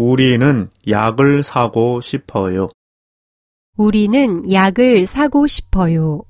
우리는 약을 사고 싶어요. 우리는 약을 사고 싶어요.